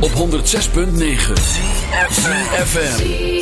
Op 106.9 FM.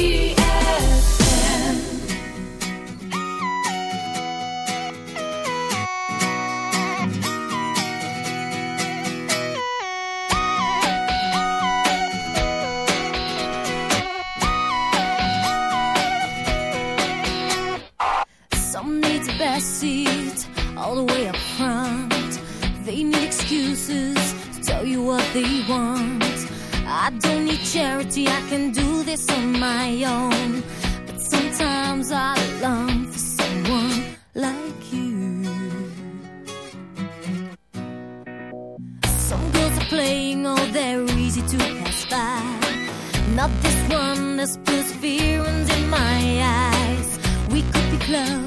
Could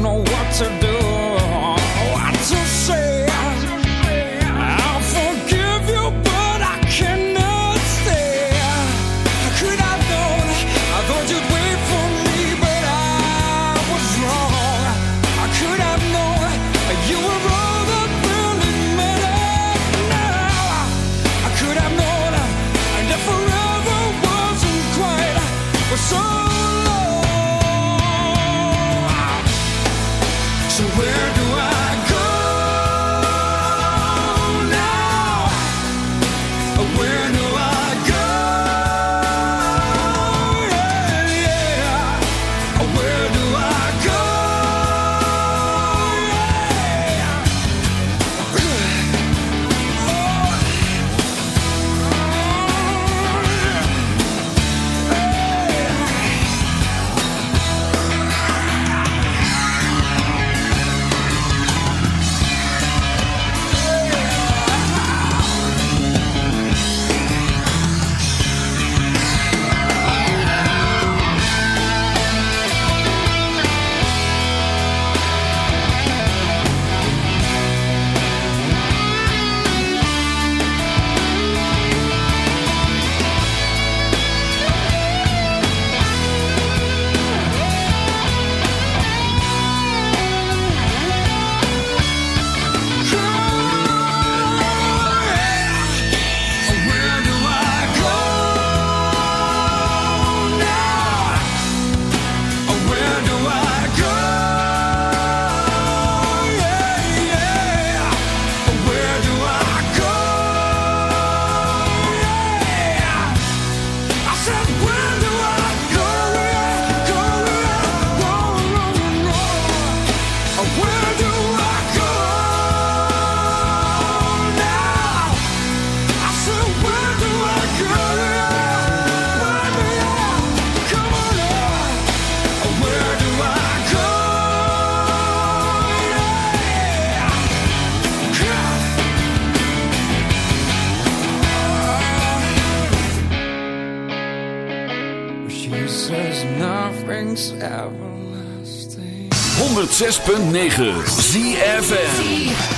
know what to do, 106.9 ZFN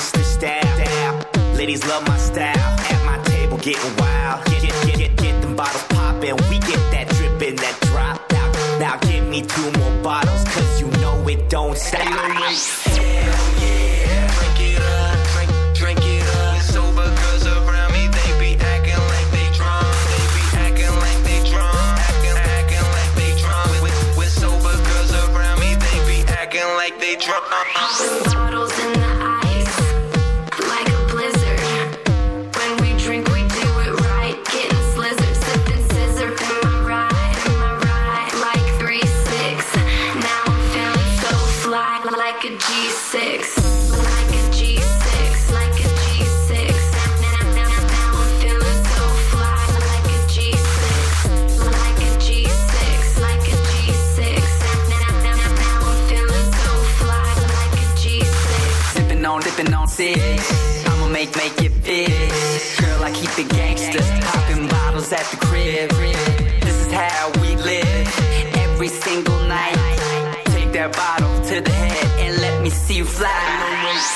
stab. Ladies love my style. At my table getting wild. Get, get, get, get them bottles poppin'. We get that drippin', that drop out. Now give me two more bottles, cause you know it don't stop. Hell yeah. Drink it up, drink, it up. Sober girls around me, they be acting like they drunk. They be acting like they drunk. Acting, acting like they drunk. With, with sober around me, they be acting like they drunk. Uh-uh. six. I'ma make make it big. Girl, I keep it gangsters, popping bottles at the crib. This is how we live every single night. Take that bottle to the head and let me see you fly.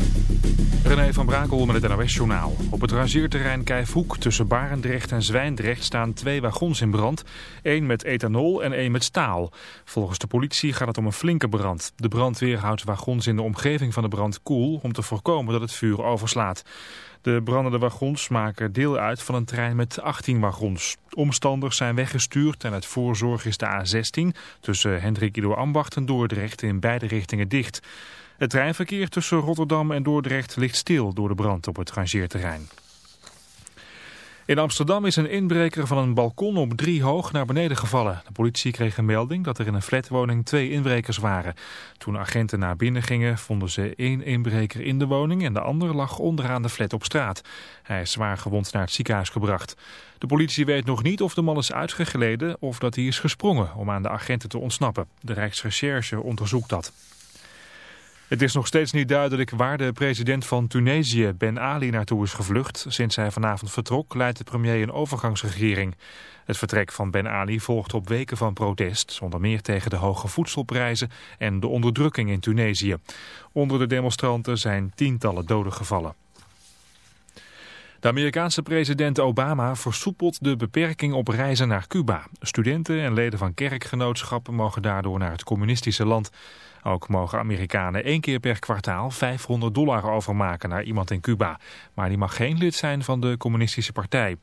René van Brakel met het NOS-journaal. Op het rangeerterrein Kijfhoek tussen Barendrecht en Zwijndrecht staan twee wagons in brand. één met ethanol en één met staal. Volgens de politie gaat het om een flinke brand. De brandweer houdt wagons in de omgeving van de brand koel... om te voorkomen dat het vuur overslaat. De brandende wagons maken deel uit van een trein met 18 wagons. Omstanders zijn weggestuurd en uit voorzorg is de A16... tussen Hendrik Ido Ambacht en Dordrecht in beide richtingen dicht... Het treinverkeer tussen Rotterdam en Dordrecht ligt stil door de brand op het rangeerterrein. In Amsterdam is een inbreker van een balkon op drie hoog naar beneden gevallen. De politie kreeg een melding dat er in een flatwoning twee inbrekers waren. Toen agenten naar binnen gingen vonden ze één inbreker in de woning en de ander lag onderaan de flat op straat. Hij is zwaar gewond naar het ziekenhuis gebracht. De politie weet nog niet of de man is uitgegleden of dat hij is gesprongen om aan de agenten te ontsnappen. De Rijksrecherche onderzoekt dat. Het is nog steeds niet duidelijk waar de president van Tunesië, Ben Ali, naartoe is gevlucht. Sinds hij vanavond vertrok, leidt de premier een overgangsregering. Het vertrek van Ben Ali volgt op weken van protest, onder meer tegen de hoge voedselprijzen en de onderdrukking in Tunesië. Onder de demonstranten zijn tientallen doden gevallen. De Amerikaanse president Obama versoepelt de beperking op reizen naar Cuba. Studenten en leden van kerkgenootschappen mogen daardoor naar het communistische land. Ook mogen Amerikanen één keer per kwartaal 500 dollar overmaken naar iemand in Cuba. Maar die mag geen lid zijn van de communistische partij.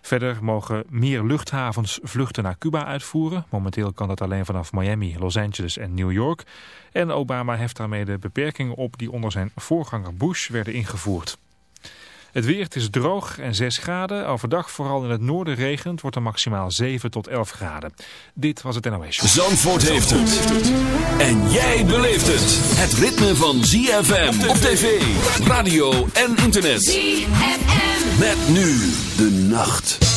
Verder mogen meer luchthavens vluchten naar Cuba uitvoeren. Momenteel kan dat alleen vanaf Miami, Los Angeles en New York. En Obama heft daarmee de beperkingen op die onder zijn voorganger Bush werden ingevoerd. Het weer het is droog en 6 graden. Overdag vooral in het noorden regent wordt er maximaal 7 tot 11 graden. Dit was het NOS. Show. Zandvoort heeft het. En jij beleeft het. Het ritme van ZFM op tv, radio en internet. ZFM. Met nu de nacht.